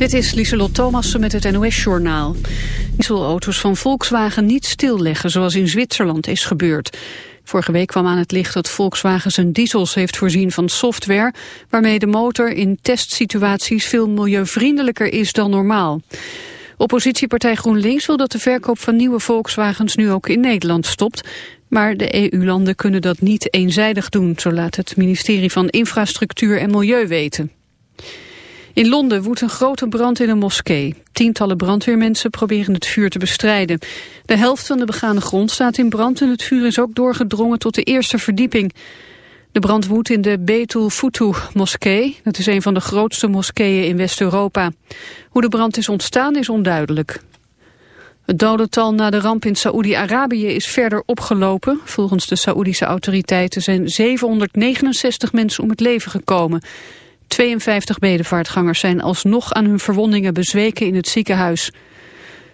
Dit is Lieselot Thomassen met het NOS-journaal. Dieselauto's van Volkswagen niet stilleggen zoals in Zwitserland is gebeurd. Vorige week kwam aan het licht dat Volkswagen zijn diesels heeft voorzien van software... waarmee de motor in testsituaties veel milieuvriendelijker is dan normaal. Oppositiepartij GroenLinks wil dat de verkoop van nieuwe Volkswagens nu ook in Nederland stopt. Maar de EU-landen kunnen dat niet eenzijdig doen, zo laat het ministerie van Infrastructuur en Milieu weten. In Londen woedt een grote brand in een moskee. Tientallen brandweermensen proberen het vuur te bestrijden. De helft van de begane grond staat in brand en het vuur is ook doorgedrongen tot de eerste verdieping. De brand woedt in de Betul Futu moskee. Dat is een van de grootste moskeeën in West-Europa. Hoe de brand is ontstaan is onduidelijk. Het dodental na de ramp in Saoedi-Arabië is verder opgelopen. Volgens de Saoedische autoriteiten zijn 769 mensen om het leven gekomen. 52 bedevaartgangers zijn alsnog aan hun verwondingen bezweken in het ziekenhuis.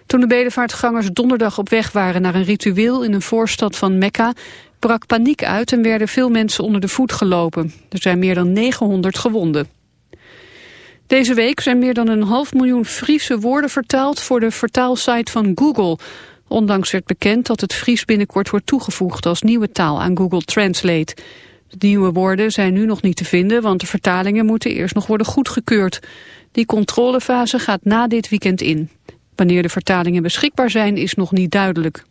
Toen de bedevaartgangers donderdag op weg waren naar een ritueel in een voorstad van Mekka, brak paniek uit en werden veel mensen onder de voet gelopen. Er zijn meer dan 900 gewonden. Deze week zijn meer dan een half miljoen Friese woorden vertaald voor de vertaalsite van Google. Ondanks werd bekend dat het Fries binnenkort wordt toegevoegd als nieuwe taal aan Google Translate. De nieuwe woorden zijn nu nog niet te vinden, want de vertalingen moeten eerst nog worden goedgekeurd. Die controlefase gaat na dit weekend in. Wanneer de vertalingen beschikbaar zijn is nog niet duidelijk.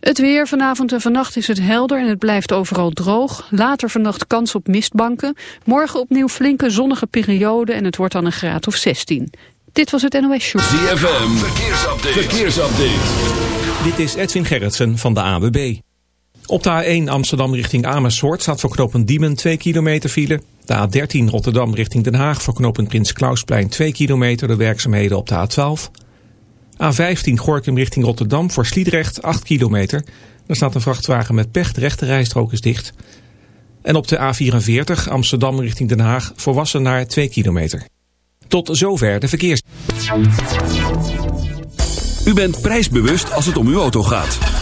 Het weer vanavond en vannacht is het helder en het blijft overal droog. Later vannacht kans op mistbanken. Morgen opnieuw flinke zonnige periode en het wordt dan een graad of 16. Dit was het NOS Show. ZFM, verkeersupdate. verkeersupdate. Dit is Edwin Gerritsen van de AWB. Op de A1 Amsterdam richting Amersfoort staat voor knooppunt Diemen 2 kilometer file. De A13 Rotterdam richting Den Haag voor knooppunt Prins Klausplein 2 kilometer de werkzaamheden op de A12. A15 Gorkum richting Rotterdam voor Sliedrecht 8 kilometer. Daar staat een vrachtwagen met pech, rechte rijstrook is dicht. En op de A44 Amsterdam richting Den Haag voor Wassenaar 2 kilometer. Tot zover de verkeers. U bent prijsbewust als het om uw auto gaat.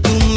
Con la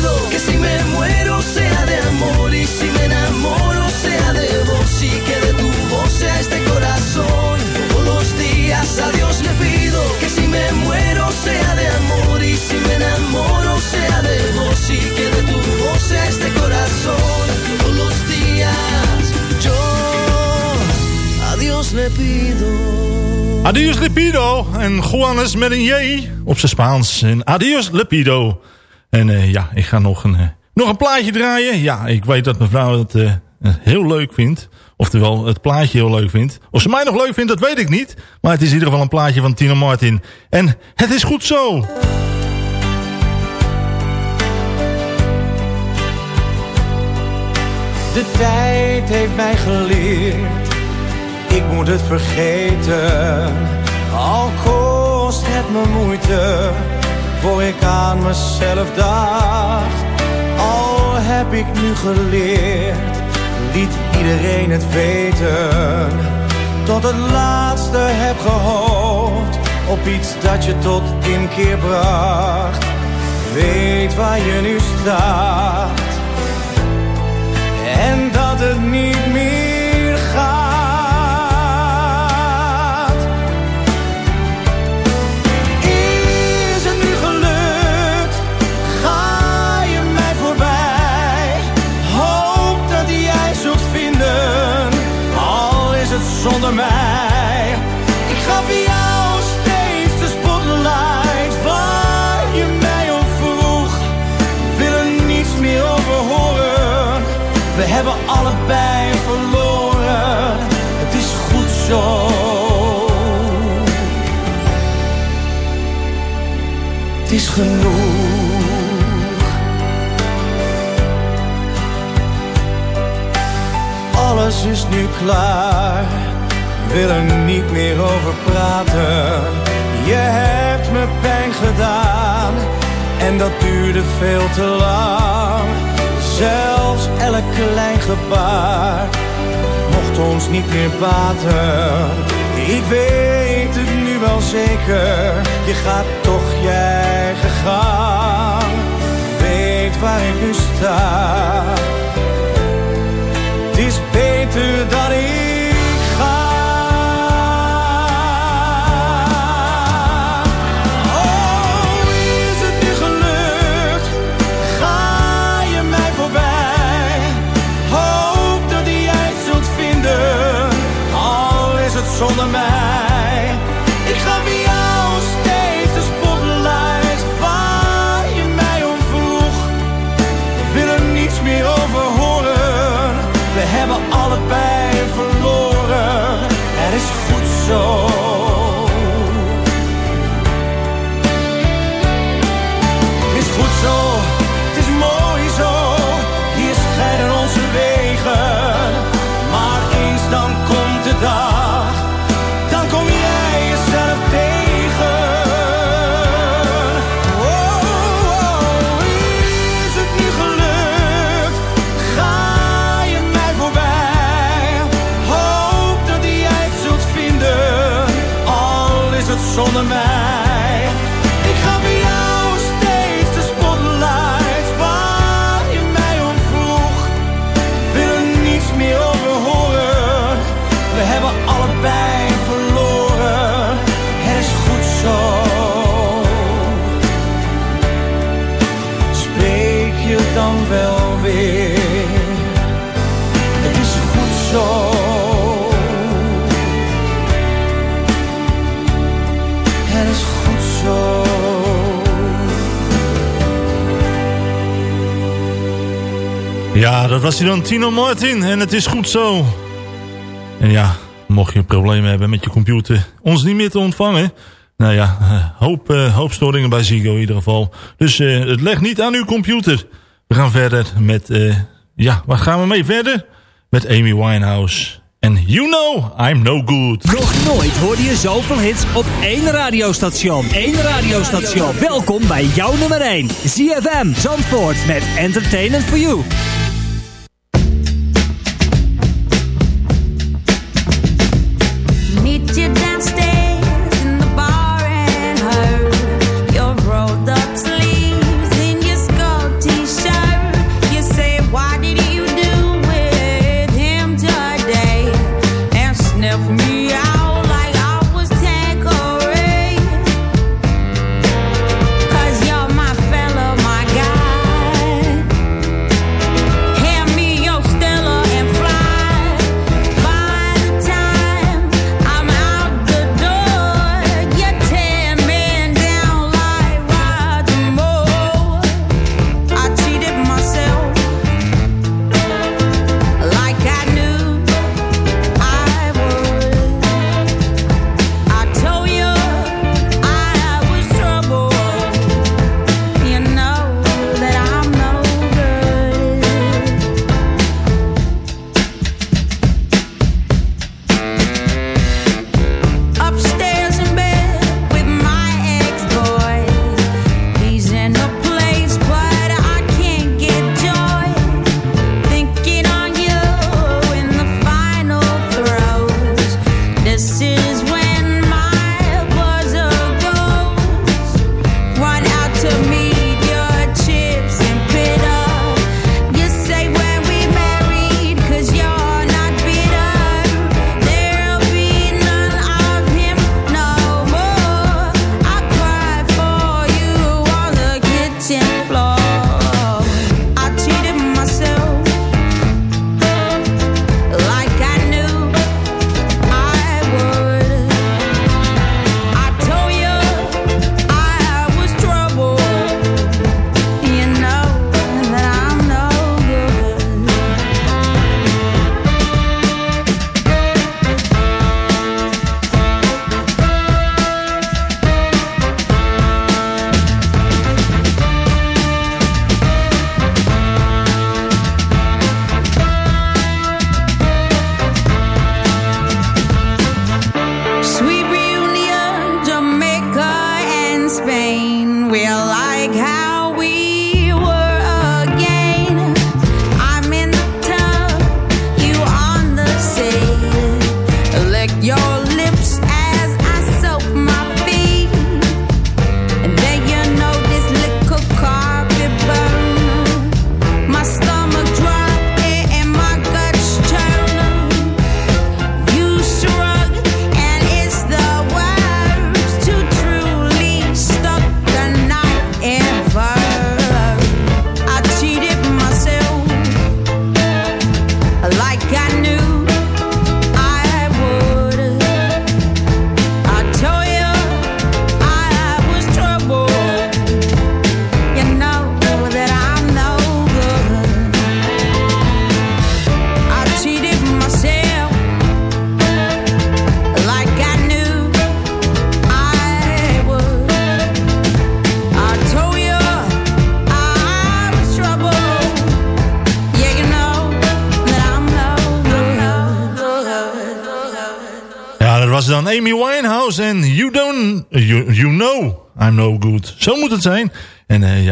Pido que si me muero sea de amor y si me enamoro sea de vos y que de tu voz sea este corazón. Todos los días a Dios le pido que si me muero sea de amor y si me enamoro sea de vos y que de tu voz sea este corazón. Todos los días yo a Dios le pido. Adios Lipido. En Juanes met een J op zijn Spaans. En adios Lipido. En eh, ja, ik ga nog een, eh, nog een plaatje draaien. Ja, ik weet dat mevrouw het eh, heel leuk vindt. Oftewel, het plaatje heel leuk vindt. Of ze mij nog leuk vindt, dat weet ik niet. Maar het is in ieder geval een plaatje van Tino Martin. En het is goed zo. De tijd heeft mij geleerd, ik moet het vergeten. Al kost het me moeite, voor ik aan mezelf dacht. Al heb ik nu geleerd, liet iedereen het weten. Tot het laatste heb gehoopt, op iets dat je tot inkeer bracht. Weet waar je nu staat en dat het niet meer genoeg. Alles is nu klaar. Wil er niet meer over praten. Je hebt me pijn gedaan. En dat duurde veel te lang. Zelfs elk klein gebaar mocht ons niet meer baten. Ik weet zeker, je gaat toch je eigen gang. Weet waar ik nu sta, het is beter dat ik ga. Oh, is het nu gelukt? Ga je mij voorbij? Hoop dat jij het zult vinden, al is het zonder mij. Goed Ja, dat was hij dan, Tino Martin. En het is goed zo. En ja, mocht je problemen hebben met je computer, ons niet meer te ontvangen. Nou ja, eh, hoop, uh, hoop storingen bij Zigo in ieder geval. Dus uh, het legt niet aan uw computer. We gaan verder met, ja, waar gaan we mee verder? Met Amy Winehouse. En You Know I'm No Good. Nog nooit hoorde je zoveel hits op één radiostation. Eén radiostation. Welkom bij jouw nummer 1. ZFM Zandvoort met Entertainment for You.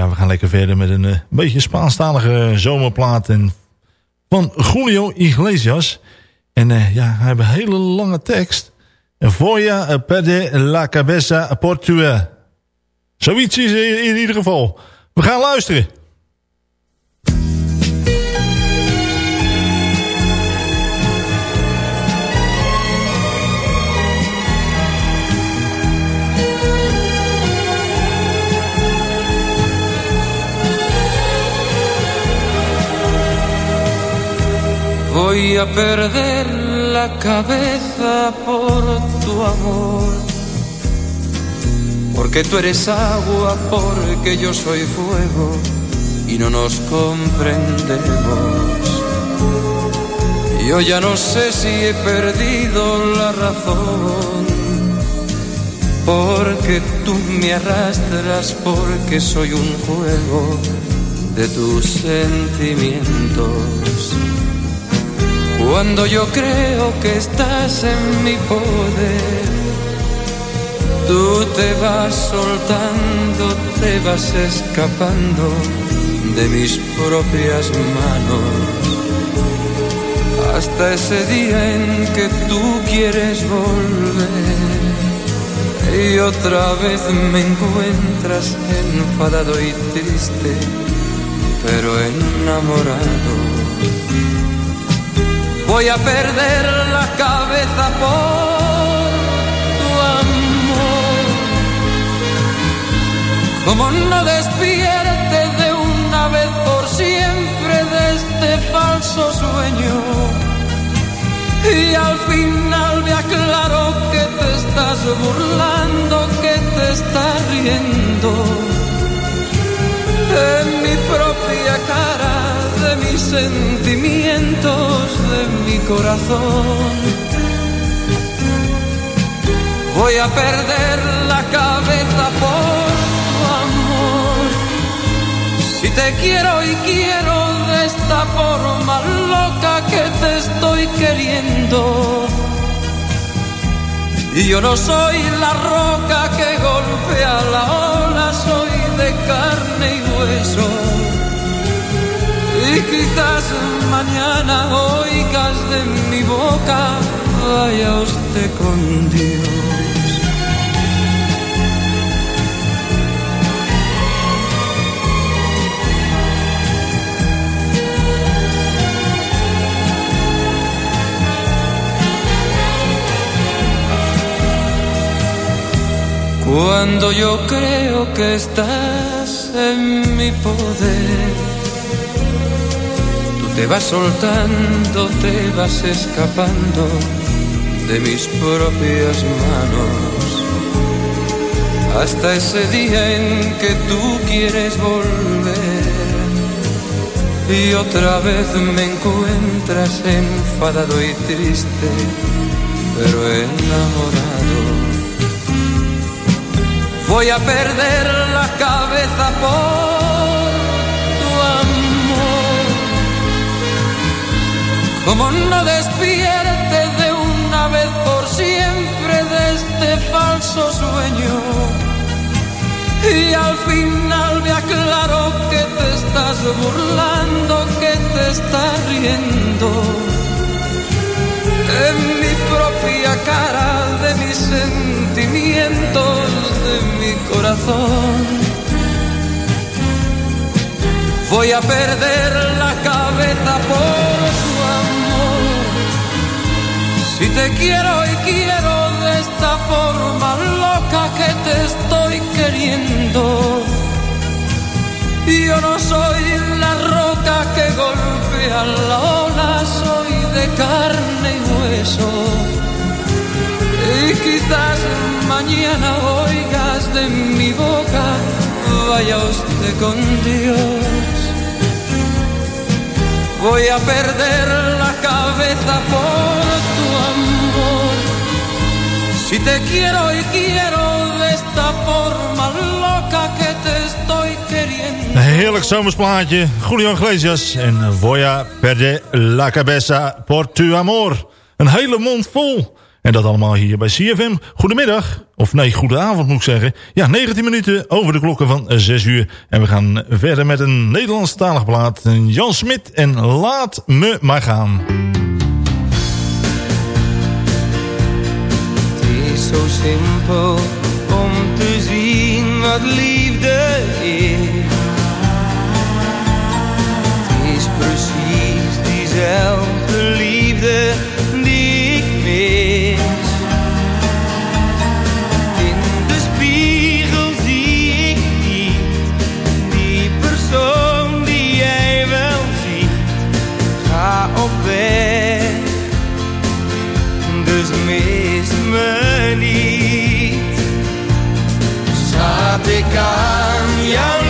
We gaan lekker verder met een uh, beetje Spaanstalige zomerplaat en van Julio Iglesias. En uh, ja, hij heeft een hele lange tekst. Voya perde la cabeza portua. Zoiets is in ieder geval. We gaan luisteren. Voy a perder la cabeza por tu amor. Porque tú eres agua, porque yo soy fuego y no nos comprendemos. Yo ya no sé si he perdido la razón, porque tú me arrastras, porque soy un juego de tus sentimientos. Cuando yo creo que estás en mi poder, tú te vas soltando, te vas escapando de mis propias manos hasta ese día en que tú quieres volver y otra vez me encuentras enfadado y triste, pero enamorado. Voy a perder la cabeza por tu amor. Como no despierte de una vez por siempre de este falso sueño. Y al final me aclaro que te estás burlando, que te estás riendo. De mi propia cara, de mi corazón. Voy a perder la cabeza por tu amor. Si te quiero y quiero de esta forma loca que te estoy queriendo. Y yo no soy la roca que golpea la ola, soy de carne y hueso. Quizás mañana oigas de mi boca, vaya usted con Dios. Cuando yo creo que estás en mi poder, te vas soltando, te vas escapando de mis propias manos. Hasta ese día en que tú quieres volver y otra vez me encuentras enfadado y triste, pero enamorado voy a perder la cabeza por Como no despierte de una vez por siempre de este falso sueño. Y al final me aclaro que te estás burlando, que te estás riendo de mi propia cara, de mis sentimientos, de mi corazón. Voy a perder la cabeza por Si te quiero y quiero de esta forma loca que te estoy queriendo. Yo no soy la roca que golpea la ola, soy de carne y hueso. Y quizás mañana oigas de mi boca, vaya usted con Dios. Voy a perder la cabeza por tu amor. Si te quiero y quiero de esta forma loca que te estoy queriendo. Heerlijk zomersplaatje. Julio Iglesias en Voy a perder la cabeza por tu amor. Een hele mond vol. En dat allemaal hier bij CFM. Goedemiddag, of nee, goedenavond moet ik zeggen. Ja, 19 minuten over de klokken van 6 uur. En we gaan verder met een Nederlandstalig plaat. Jan Smit en Laat me maar gaan. Het is zo simpel om te zien wat liefde is. Het is precies diezelfde dus mis me niet. Zat ik aan jou?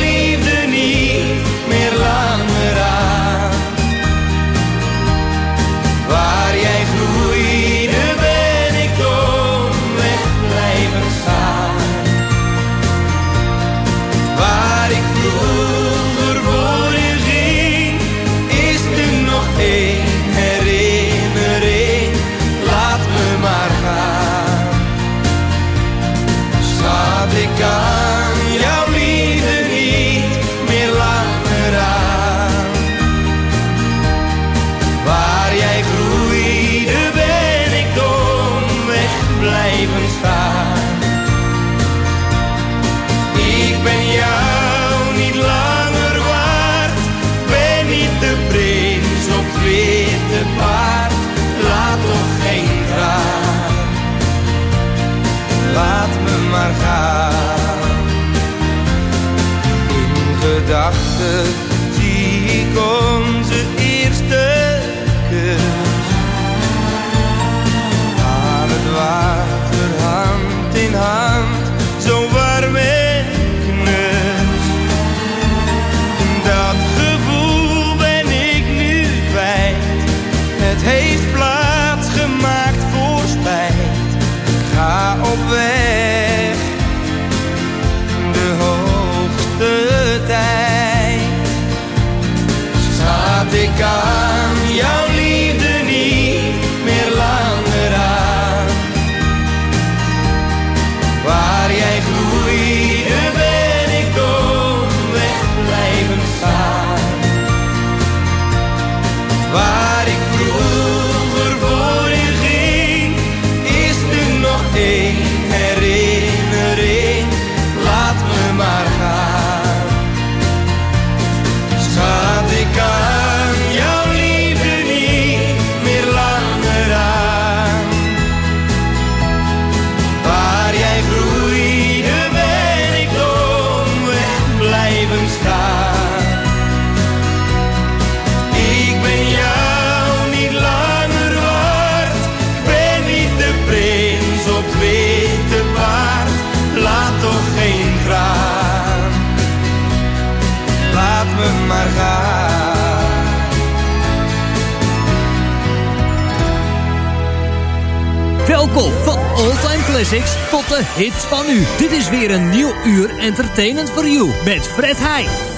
De hits van u. Dit is weer een nieuw uur Entertainment for You met Fred Heij.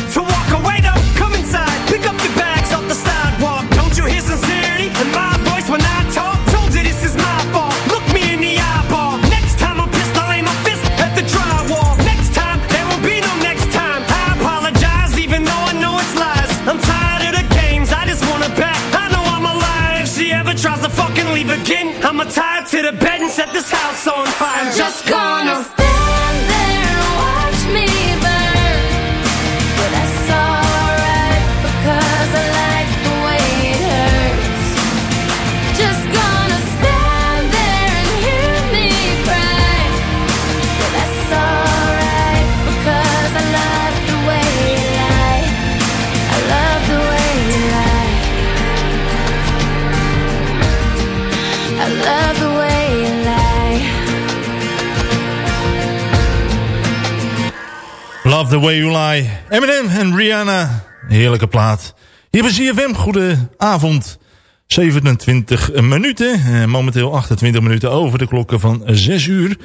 the Way You Lie. Eminem en Rihanna. Heerlijke plaat. Hier bij ZFM. Goedenavond. 27 minuten. Eh, momenteel 28 minuten over de klokken van 6 uur.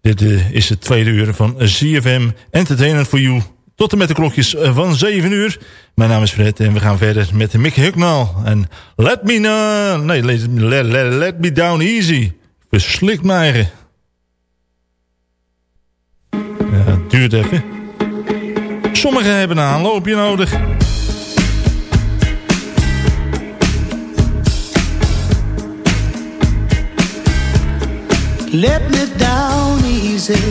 Dit eh, is het tweede uur van ZFM Entertainment for You. Tot en met de klokjes eh, van 7 uur. Mijn naam is Fred en we gaan verder met Mick Hucknall. En Let Me, know, nee, let, let, let, let Me Down Easy. Verslikt mij. Ja, het duurt even. Sommigen hebben een aanloopje nodig. Let me down easy.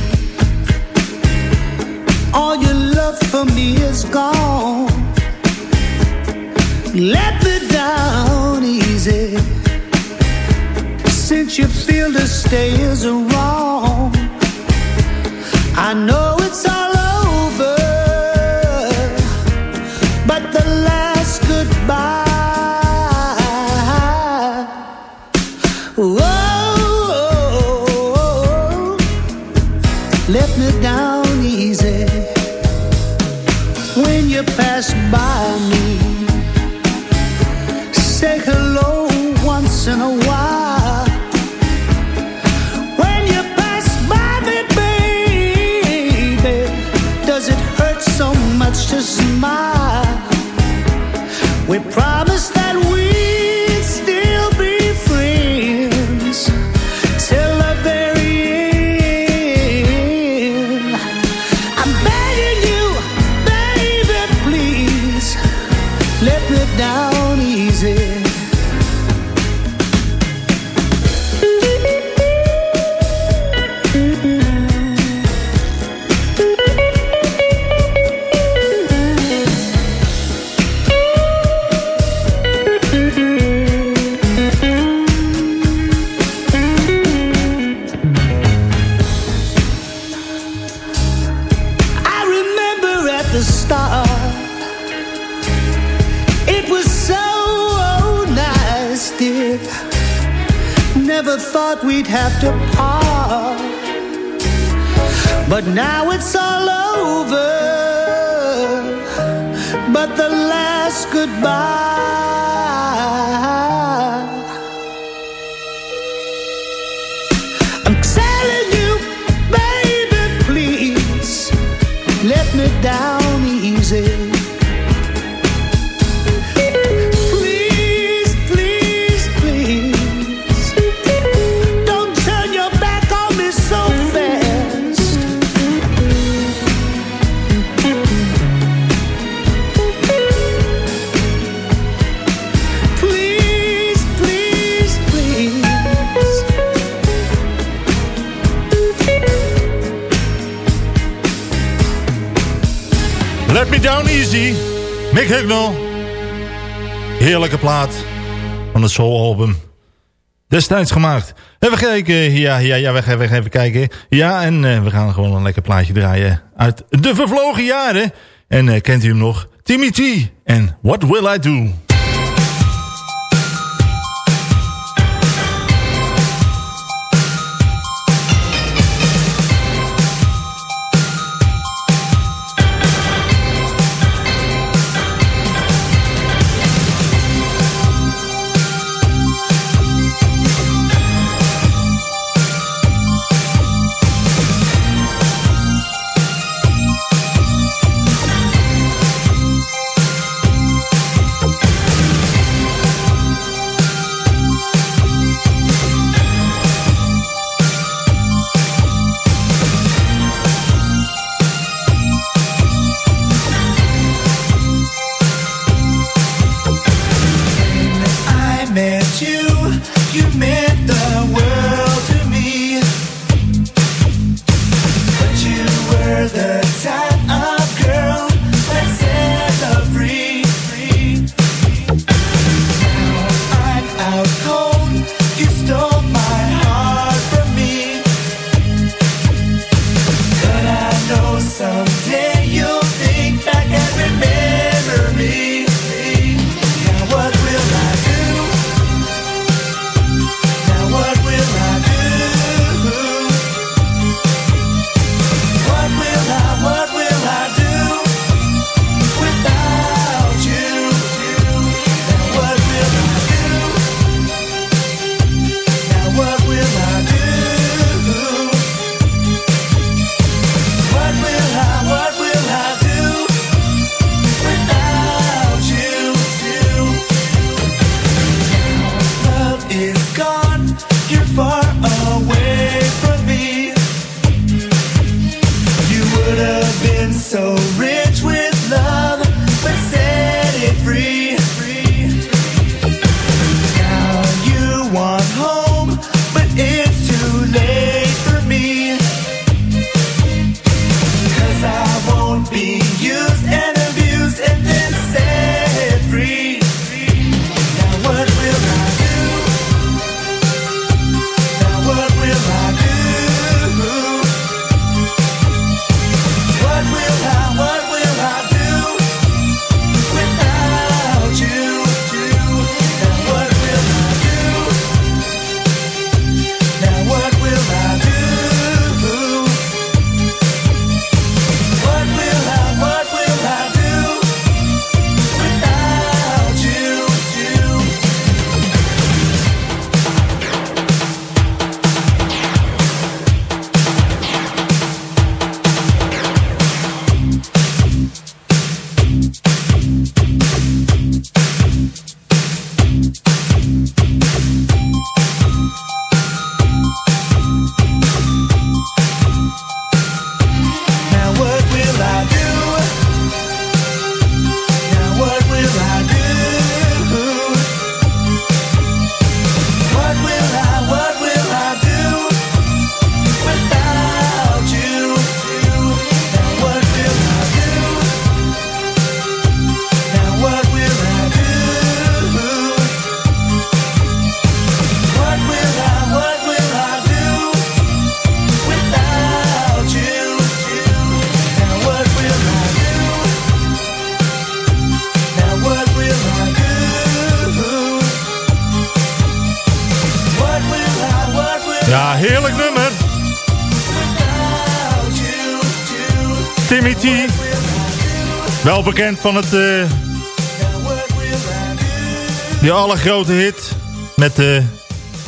All your love for me is gone. Let me down easy. Since you feel to stay is wrong. I know Never thought we'd have to part, but now it's all over. But the last goodbye. I'm telling you, baby, please let me down Down Easy. Mick Hucknall. Heerlijke plaat van het Soul album. Destijds gemaakt. Even kijken. Ja, ja, ja, we gaan even kijken. Ja, en eh, we gaan gewoon een lekker plaatje draaien uit de vervlogen jaren. En eh, kent u hem nog? Timmy T en What Will I Do? Bekend van het... Uh, die allergrote hit. Met uh,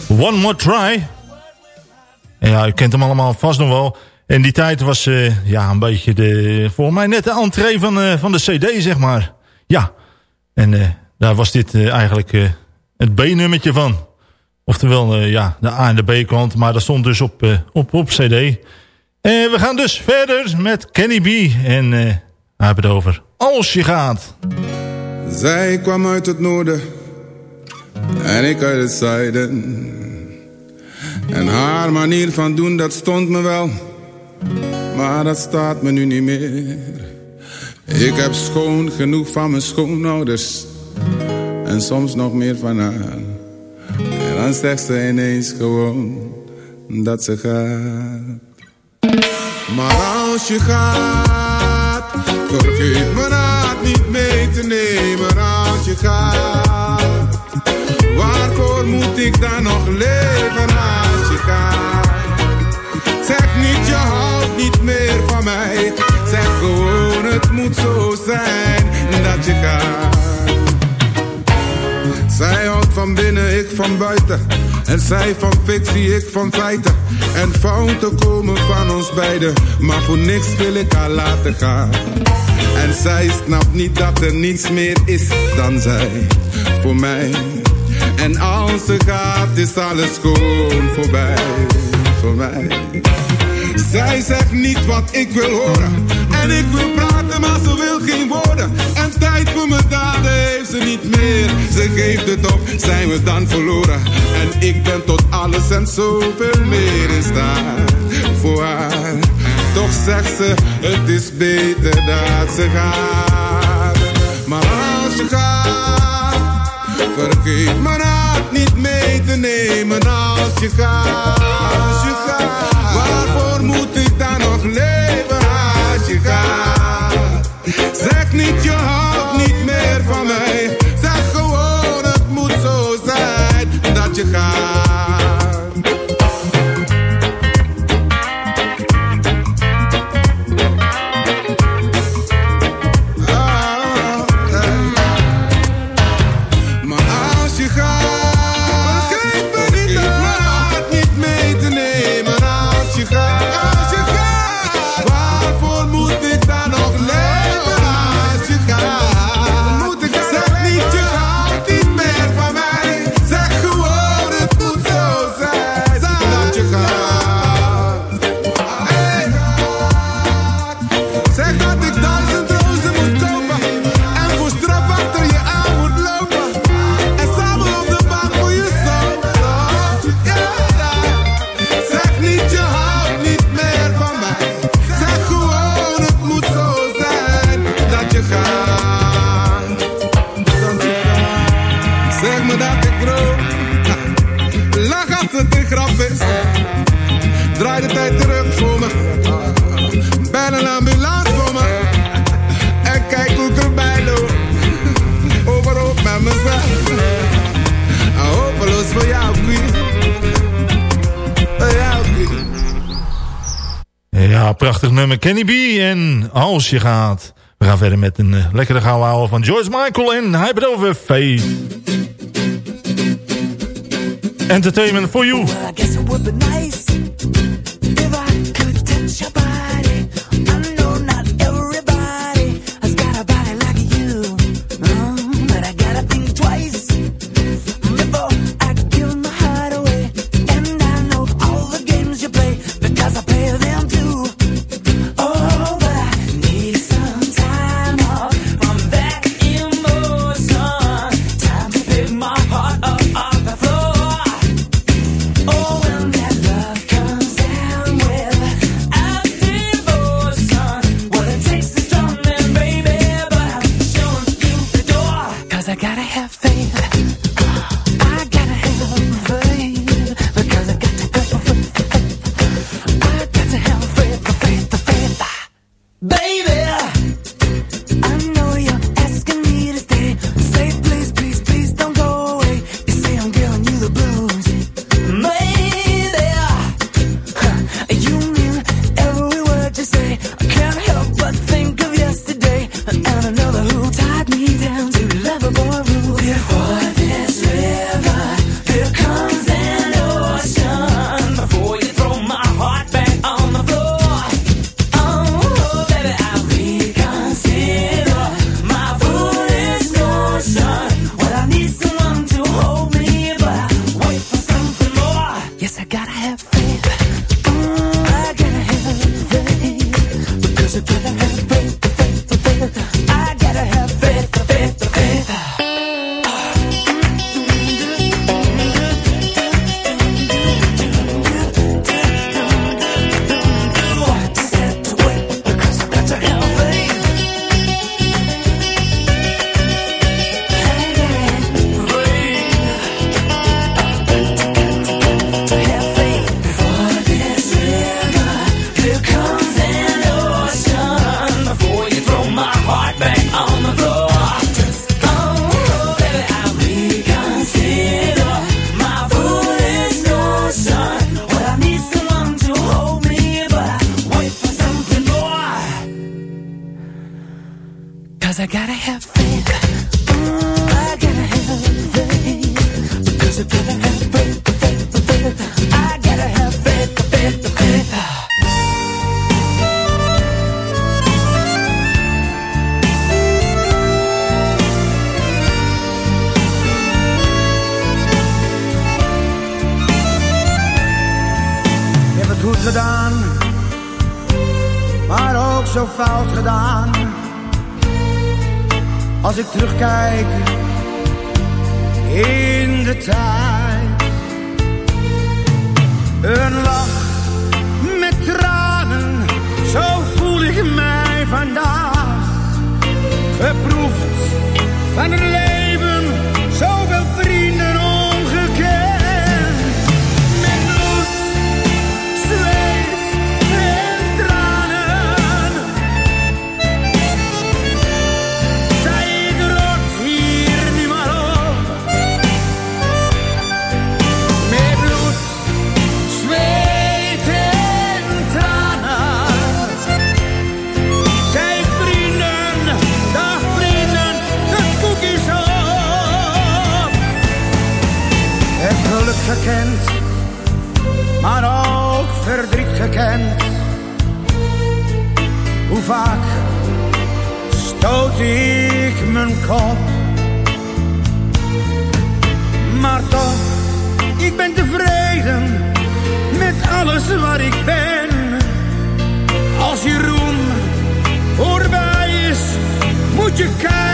One More Try. En ja, u kent hem allemaal vast nog wel. En die tijd was uh, ja, een beetje de, voor mij net de entree van, van de cd, zeg maar. Ja, en daar was dit eigenlijk het B-nummertje van. Oftewel, ja, de A en de B-kant. Maar dat stond dus op, op, op cd. We gaan dus verder met Kenny B. En heeft het over Als je gaat. Zij kwam uit het noorden. En ik uit het zuiden. En haar manier van doen, dat stond me wel. Maar dat staat me nu niet meer. Ik heb schoon genoeg van mijn schoonouders. En soms nog meer van haar. En dan zegt ze ineens gewoon dat ze gaat. Maar als je gaat, vergeet me raad niet mee te nemen als je gaat. Waarvoor moet ik dan nog leven als je gaat? Zeg niet je houdt niet meer van mij. Zeg gewoon het moet zo zijn dat je gaat. Zij houdt van binnen, ik van buiten. En zij van fictie, ik van feiten. En fouten komen van ons beiden. Maar voor niks wil ik haar laten gaan. En zij snapt niet dat er niets meer is dan zij. Voor mij. En als ze gaat is alles gewoon voorbij. Voor mij. Zij zegt niet wat ik wil horen. En ik wil praten, maar ze wil geen woorden. En tijd voor mijn daden heeft ze niet meer. Ze geeft het op, zijn we dan verloren. En ik ben tot alles en zoveel meer in staat voor haar. Toch zegt ze, het is beter dat ze gaat. Maar als je gaat, vergeet mijn hart niet mee te nemen. Als je gaat, We gaan verder met een uh, lekkere gouden van George Michael. En hij het over Faith. Entertainment for you. ik mijn kop. Maar toch, ik ben tevreden met alles waar ik ben. Als je roem voorbij is, moet je kijken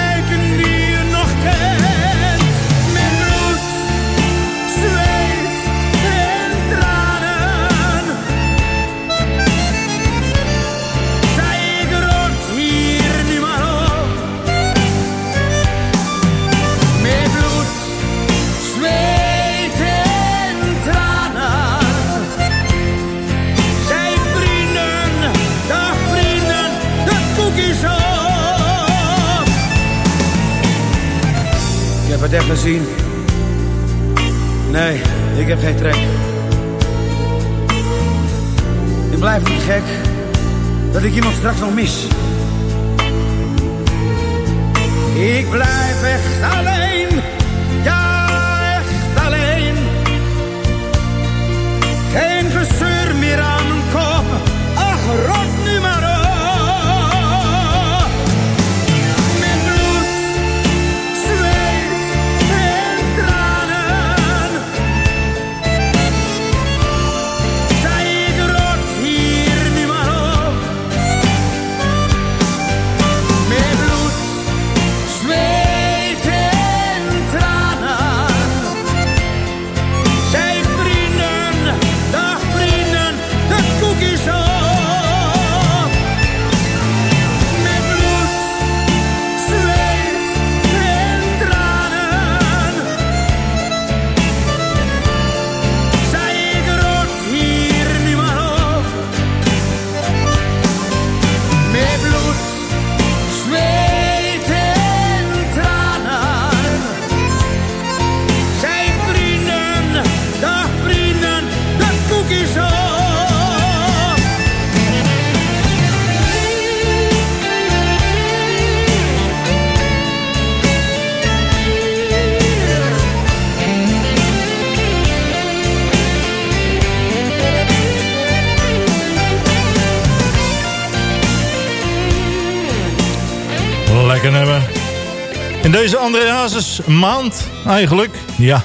het echt zien. Nee, ik heb geen trek. Ik blijf niet gek dat ik iemand straks nog mis. Ik blijf echt alleen, ja echt alleen. Geen gezeur meer aan mijn ach deze André Hazes maand eigenlijk. Ja,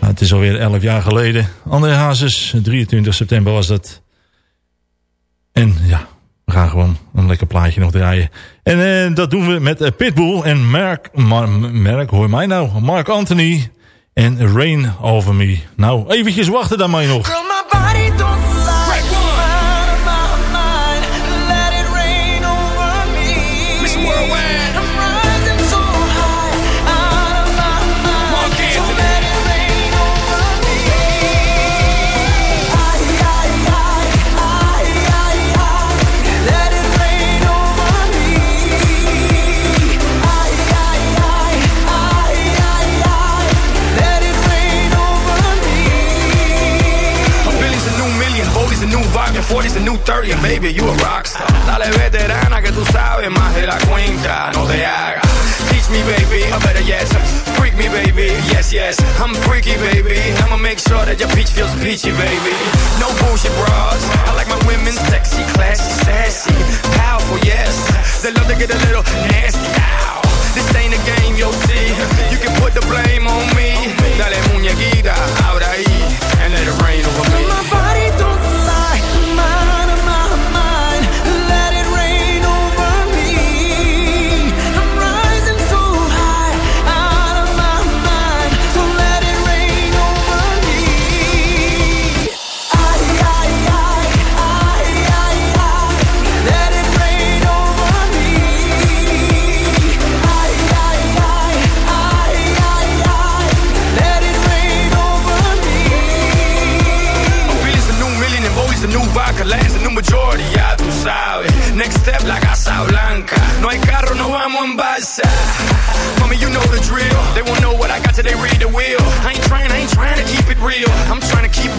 ah, het is alweer 11 jaar geleden. André Hazes, 23 september was dat. En ja, we gaan gewoon een lekker plaatje nog draaien. En eh, dat doen we met eh, Pitbull en Mark, Mar Mark, hoor mij nou, Mark Anthony en Rain Over Me. Nou, eventjes wachten dan mij nog. 40's the new 30, and baby, you a rockstar. Dale veterana que tú sabes más de la cuenta, no te hagas. Teach me, baby, I better yes. Freak me, baby, yes, yes. I'm freaky, baby. I'ma make sure that your peach feels peachy, baby. No bullshit bras. I like my women sexy, classy, sassy, powerful, yes. They love to get a little nasty.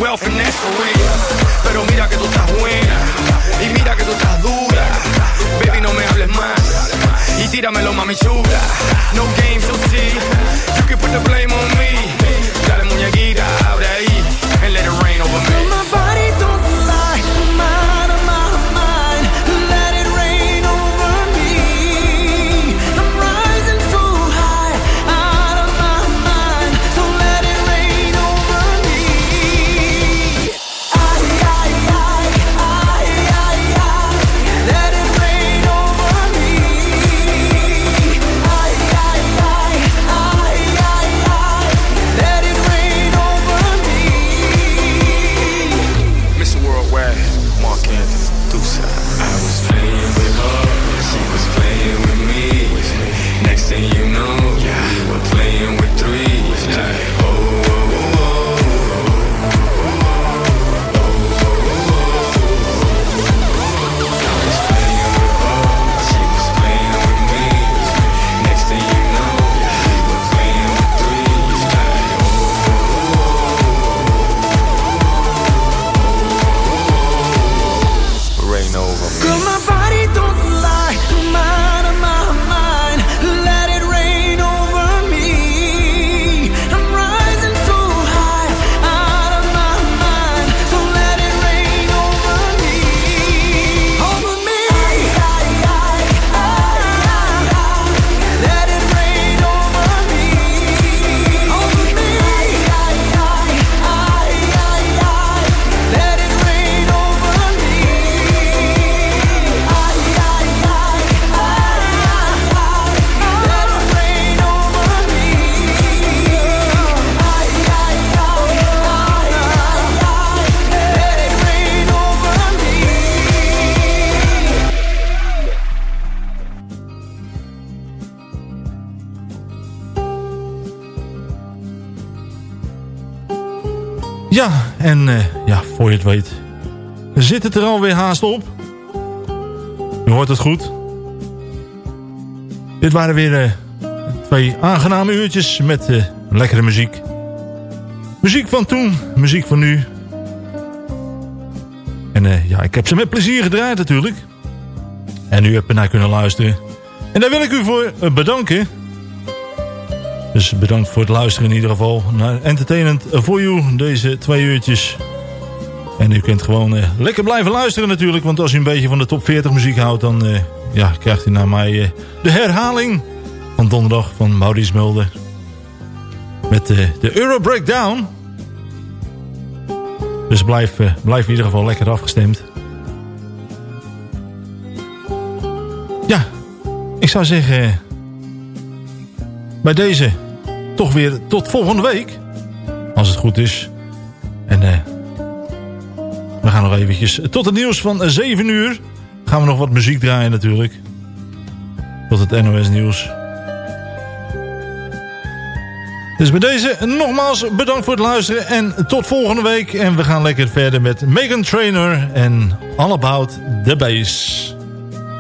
And that's for real. Pero mira que tú estás buena. Y mira que tú estás dura. Baby, no me hables más. Y tíramelo, mami chula. No games, you'll see. You can put the blame on me. Dale muñequita, weet zit het er alweer haast op. Je hoort het goed. Dit waren weer eh, twee aangename uurtjes met eh, lekkere muziek. Muziek van toen, muziek van nu. En eh, ja, ik heb ze met plezier gedraaid natuurlijk. En u hebt ernaar kunnen luisteren. En daar wil ik u voor bedanken. Dus bedankt voor het luisteren in ieder geval naar Entertainment for You. Deze twee uurtjes. En u kunt gewoon eh, lekker blijven luisteren natuurlijk. Want als u een beetje van de top 40 muziek houdt... dan eh, ja, krijgt u naar mij eh, de herhaling van donderdag van Maurice Mulder. Met de Euro Breakdown. Dus blijf, blijf in ieder geval lekker afgestemd. Ja, ik zou zeggen... bij deze toch weer tot volgende week. Als het goed is. En we gaan nog eventjes tot het nieuws van 7 uur. Gaan we nog wat muziek draaien natuurlijk. Tot het NOS nieuws. Dus bij deze nogmaals bedankt voor het luisteren. En tot volgende week. En we gaan lekker verder met Megan Trainer en All About The Bass.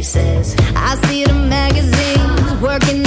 places. I see the magazines working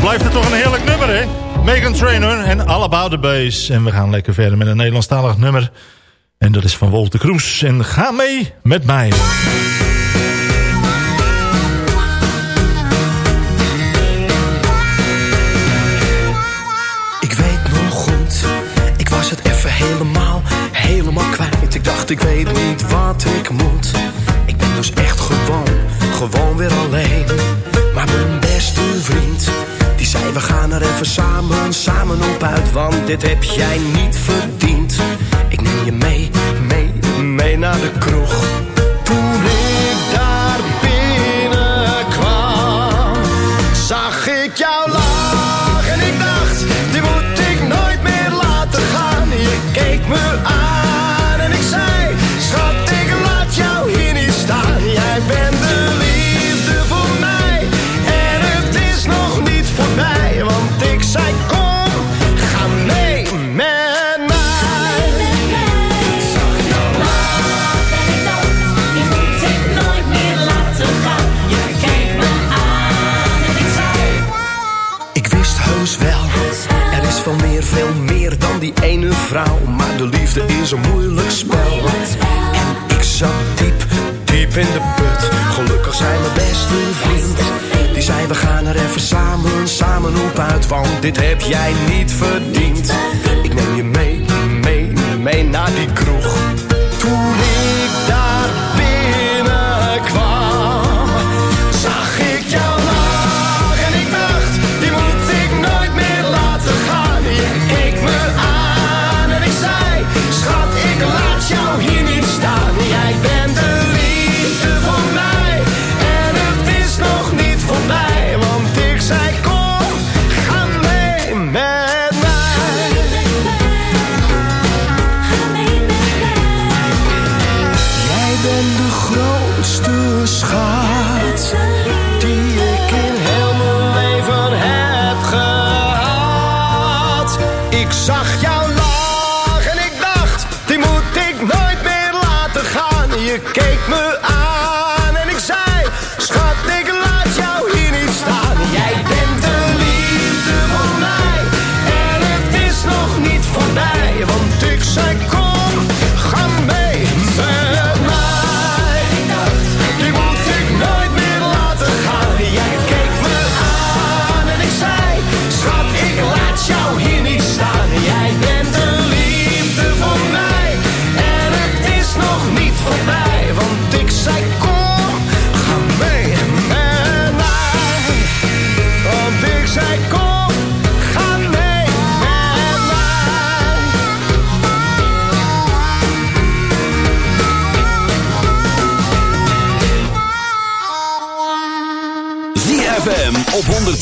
blijft het toch een heerlijk nummer, hè? Megan Trainor en All About the Bass. En we gaan lekker verder met een Nederlandstalig nummer. En dat is van Wolf de Kroes. En ga mee met mij. Ik weet nog goed, ik was het even helemaal, helemaal kwijt. Ik dacht, ik weet niet wat ik moet. Ik ben dus echt gewoon, gewoon weer alleen. Maar mijn beste vriend, zei, we gaan er even samen, samen op uit. Want dit heb jij niet verdiend. Ik neem je mee, mee, mee naar de kroeg. Ene vrouw. Maar de liefde is een moeilijk spel. En ik zat diep, diep in de put. Gelukkig zei mijn beste vriend. Die zei we gaan er even samen, samen op uit. Want dit heb jij niet verdiend. Ik neem je mee, mee, mee naar die kroeg.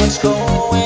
what's going on.